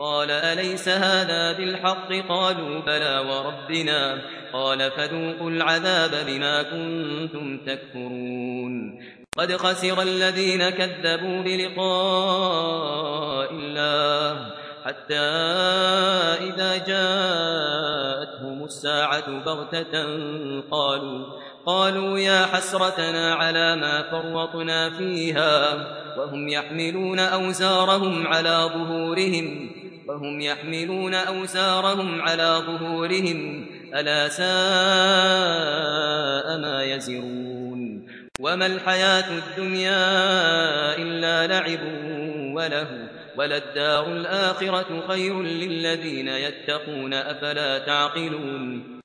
قال أليس هذا بالحق؟ قالوا بلى وربنا. قال فذوقوا العذاب بما كنتم تكفرون. قد خسر الذين كذبوا بلقاء الله حتى إذا جاءتهم الساعة بغتة قالوا قالوا يا حسرتنا على ما فرطنا فيها. وهم يحملون أوزارهم على ظهورهم. وهم يحملون أوزارهم على ظهورهم ألا ساء ما يزرون. وما الحياة الدنيا إلا لعب وله وللدار الآخرة خير للذين يتقون أفلا تعقلون.